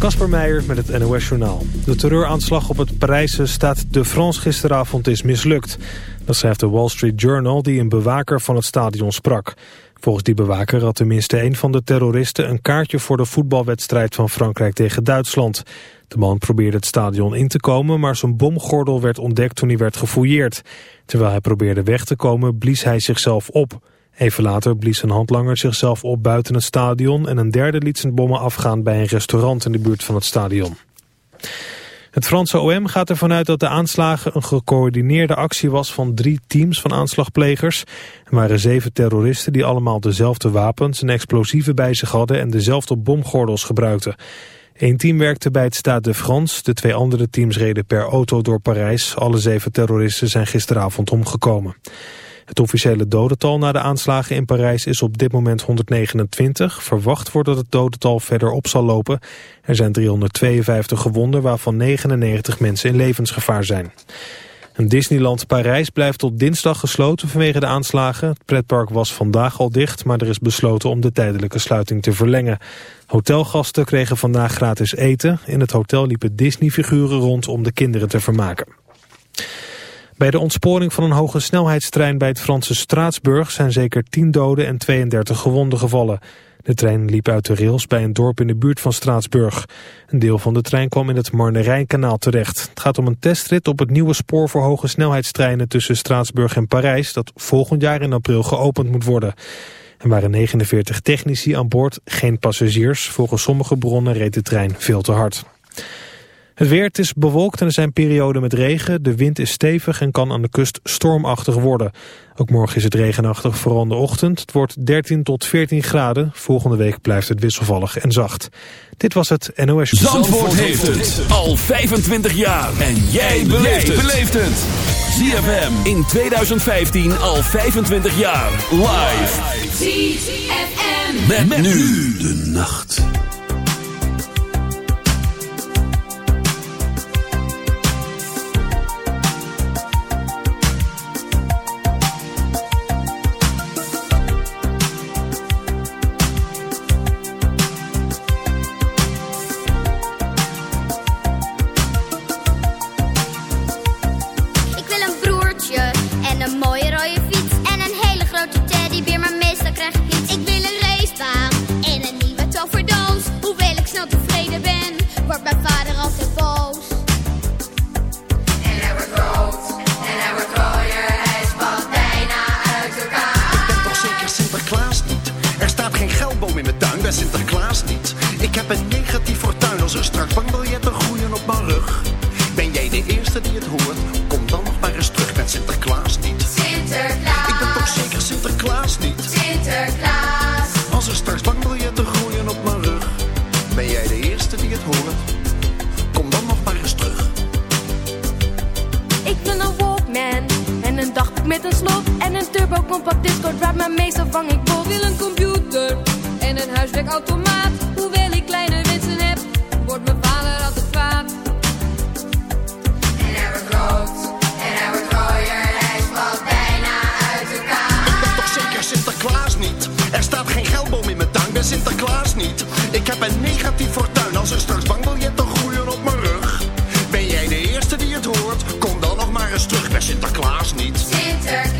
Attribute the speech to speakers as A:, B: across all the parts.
A: Kasper Meijer met het NOS Journaal. De terreuraanslag op het Parijse Stade de France gisteravond is mislukt. Dat schrijft de Wall Street Journal die een bewaker van het stadion sprak. Volgens die bewaker had tenminste een van de terroristen een kaartje voor de voetbalwedstrijd van Frankrijk tegen Duitsland. De man probeerde het stadion in te komen, maar zijn bomgordel werd ontdekt toen hij werd gefouilleerd. Terwijl hij probeerde weg te komen, blies hij zichzelf op. Even later blies een handlanger zichzelf op buiten het stadion... en een derde liet zijn bommen afgaan bij een restaurant in de buurt van het stadion. Het Franse OM gaat ervan uit dat de aanslagen een gecoördineerde actie was van drie teams van aanslagplegers. Er waren zeven terroristen die allemaal dezelfde wapens en explosieven bij zich hadden en dezelfde bomgordels gebruikten. Eén team werkte bij het Stade de France, de twee andere teams reden per auto door Parijs. Alle zeven terroristen zijn gisteravond omgekomen. Het officiële dodental na de aanslagen in Parijs is op dit moment 129. Verwacht wordt dat het dodental verder op zal lopen. Er zijn 352 gewonden, waarvan 99 mensen in levensgevaar zijn. Disneyland Parijs blijft tot dinsdag gesloten vanwege de aanslagen. Het pretpark was vandaag al dicht, maar er is besloten om de tijdelijke sluiting te verlengen. Hotelgasten kregen vandaag gratis eten. In het hotel liepen Disney-figuren rond om de kinderen te vermaken. Bij de ontsporing van een hoge snelheidstrein bij het Franse Straatsburg zijn zeker 10 doden en 32 gewonden gevallen. De trein liep uit de rails bij een dorp in de buurt van Straatsburg. Een deel van de trein kwam in het Marnerijnkanaal terecht. Het gaat om een testrit op het nieuwe spoor voor hoge snelheidstreinen tussen Straatsburg en Parijs... dat volgend jaar in april geopend moet worden. Er waren 49 technici aan boord, geen passagiers. Volgens sommige bronnen reed de trein veel te hard. Het weer, het is bewolkt en er zijn perioden met regen. De wind is stevig en kan aan de kust stormachtig worden. Ook morgen is het regenachtig, vooral in de ochtend. Het wordt 13 tot 14 graden. Volgende week blijft het wisselvallig en zacht. Dit was het NOS.
B: Zandvoort, Zandvoort heeft het al 25 jaar. En jij beleeft het. ZFM in 2015 al 25 jaar. Live. ZFM. met nu de nacht. negatief
C: fortuin als een straks bankbiljet dan
B: groeien op mijn rug. Ben jij de eerste die het hoort? Kom dan nog maar eens terug naar Sinterklaas niet.
D: Sinterklaas.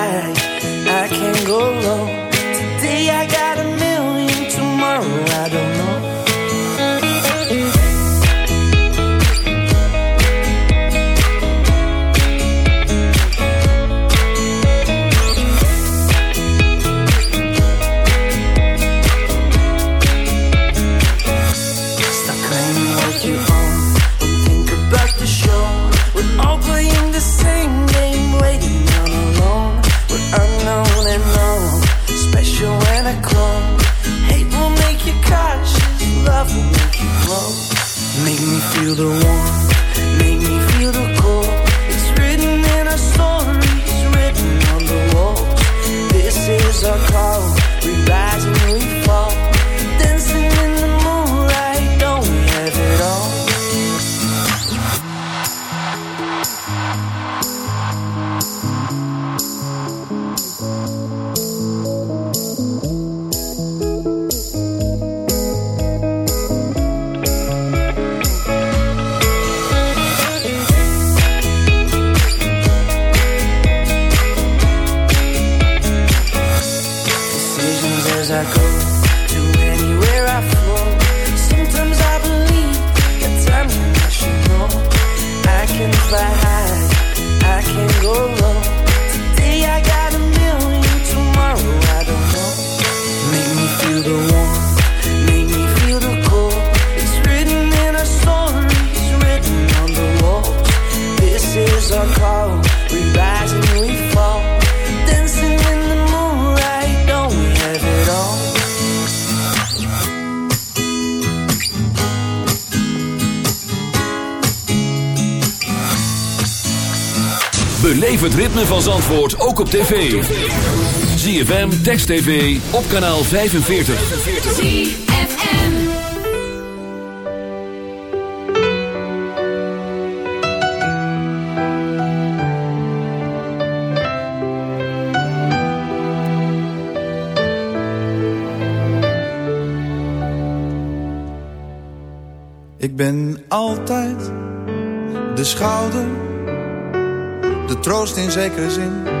E: tv. ZFM, Text TV, op kanaal 45. ZFM
F: Ik ben altijd de schouder de troost in zekere zin.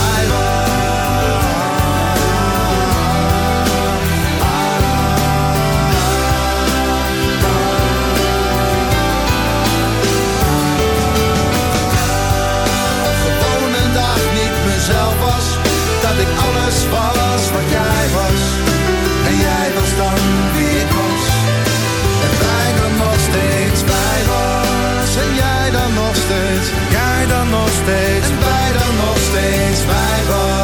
G: steeds. En bij dan nog steeds, wij was.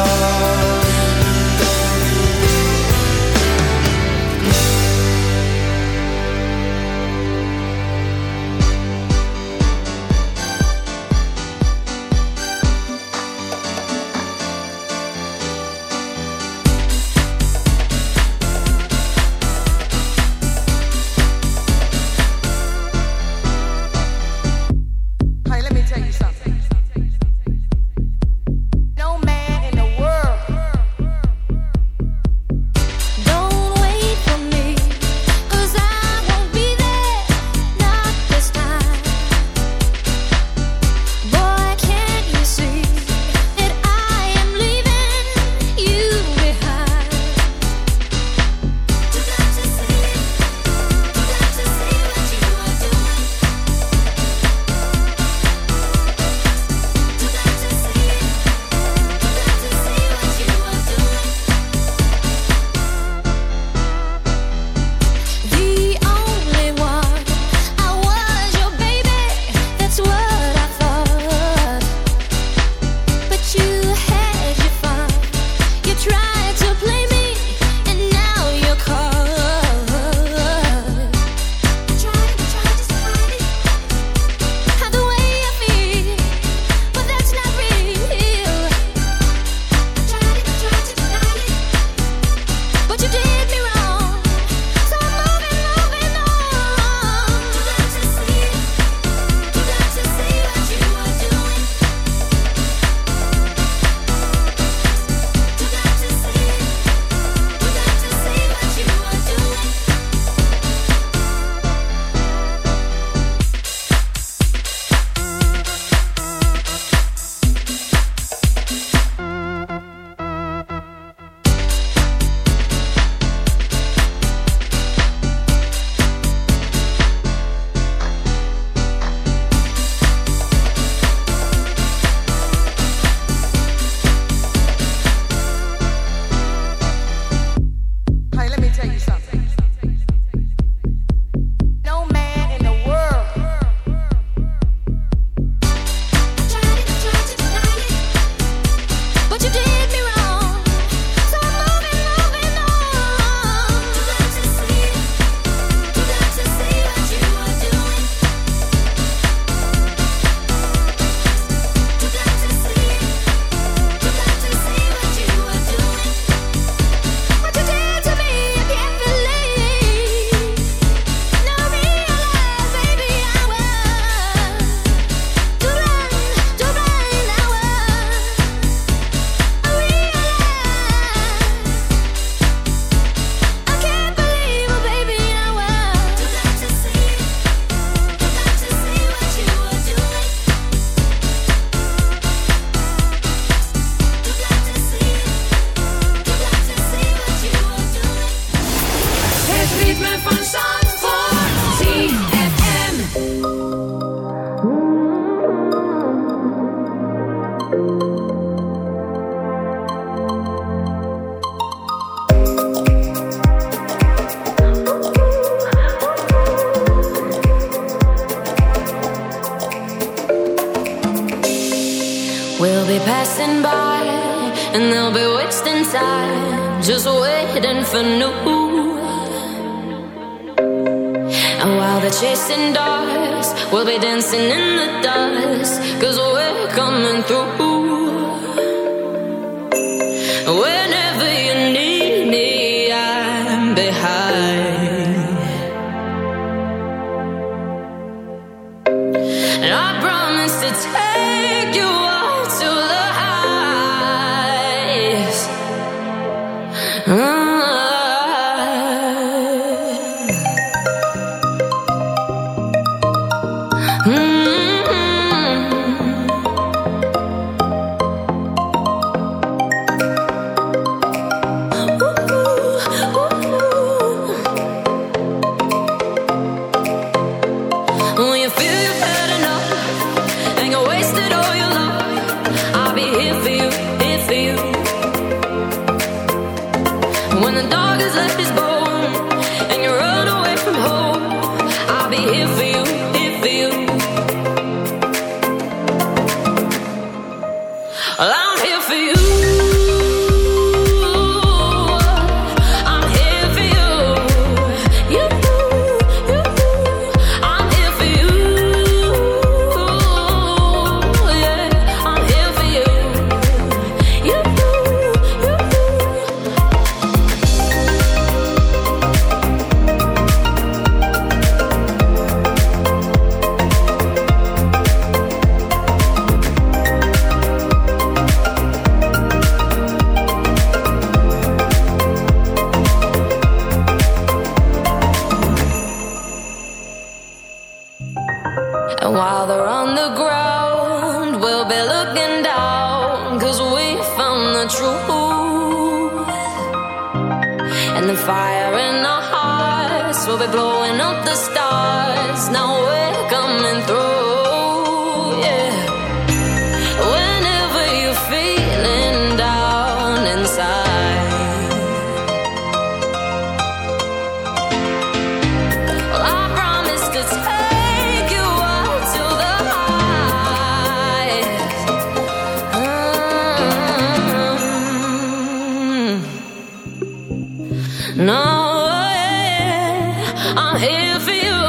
H: here for you.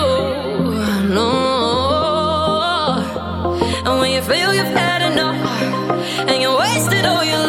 H: No. And when you feel you've had enough and you wasted all your
I: life.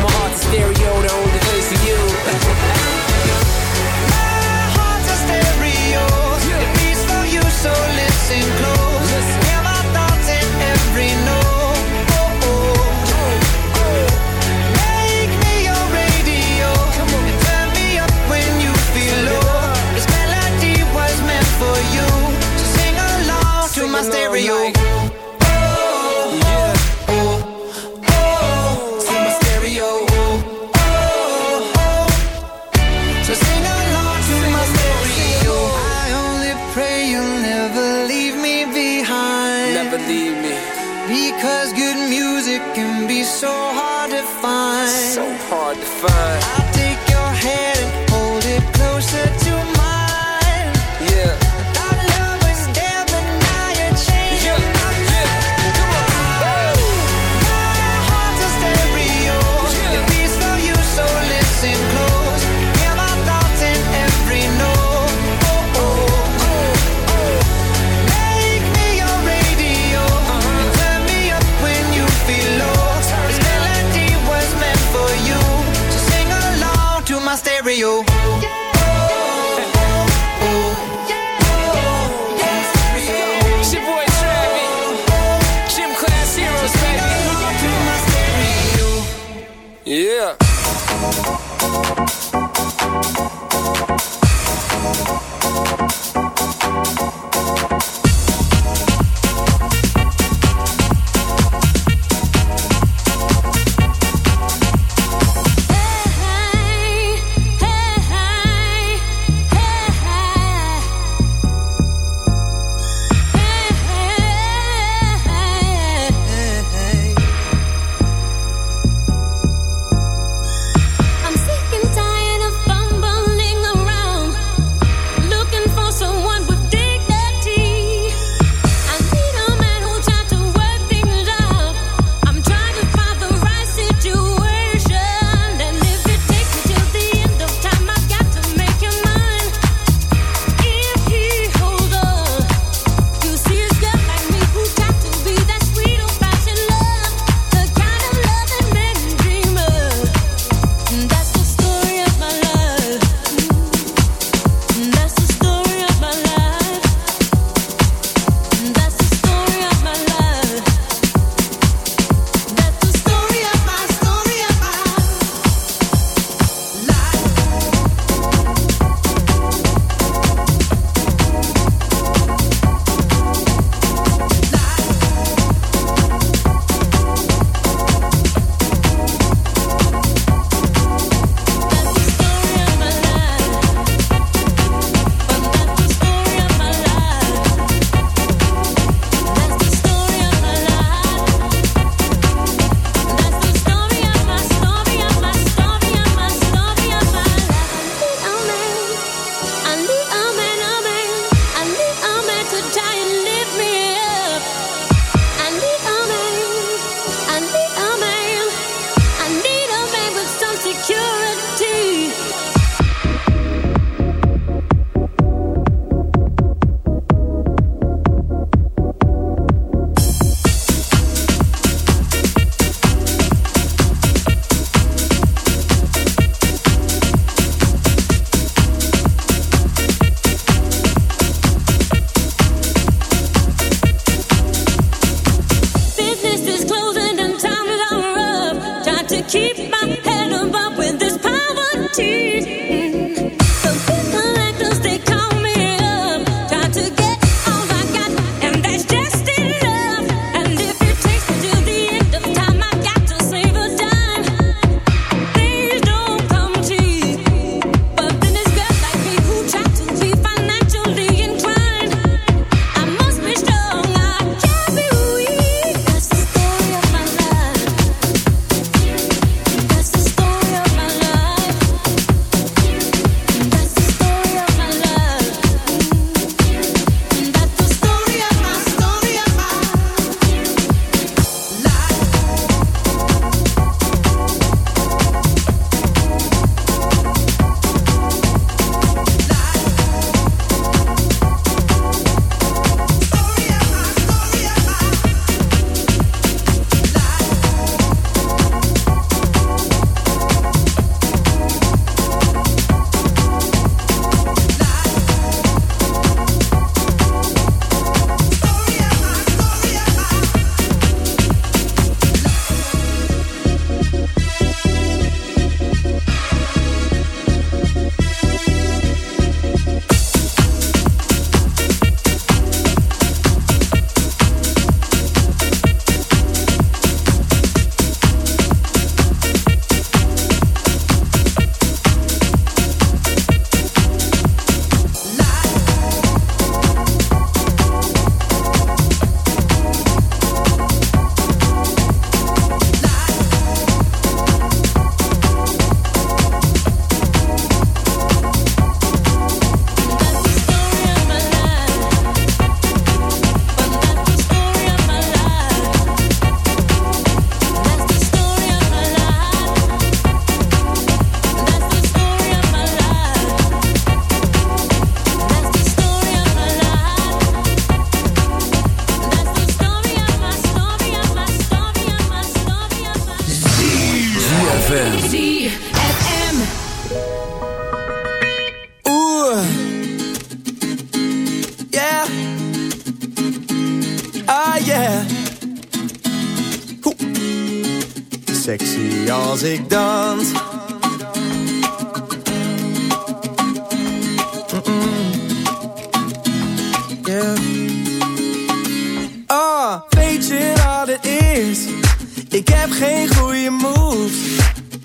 J: my heart's a stereo, the only place for you.
K: My heart's a stereo. It beats for you, so listen close.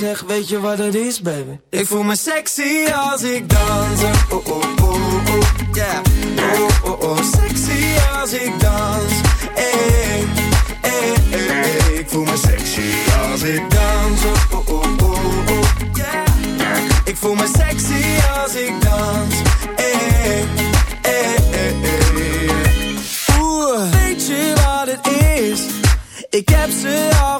L: Zeg, weet je wat het is, baby? Ik voel me sexy als ik dans. Oh, oh, oh, oh, yeah. Oh, oh, oh, sexy als ik dans. Hey, hey, hey, hey. Ik voel me sexy als ik dans. Oh, oh, oh, oh, oh, yeah. Ik voel me sexy als ik dans. Hey, hey, hey, hey. Oeh, weet je wat het is? Ik heb ze al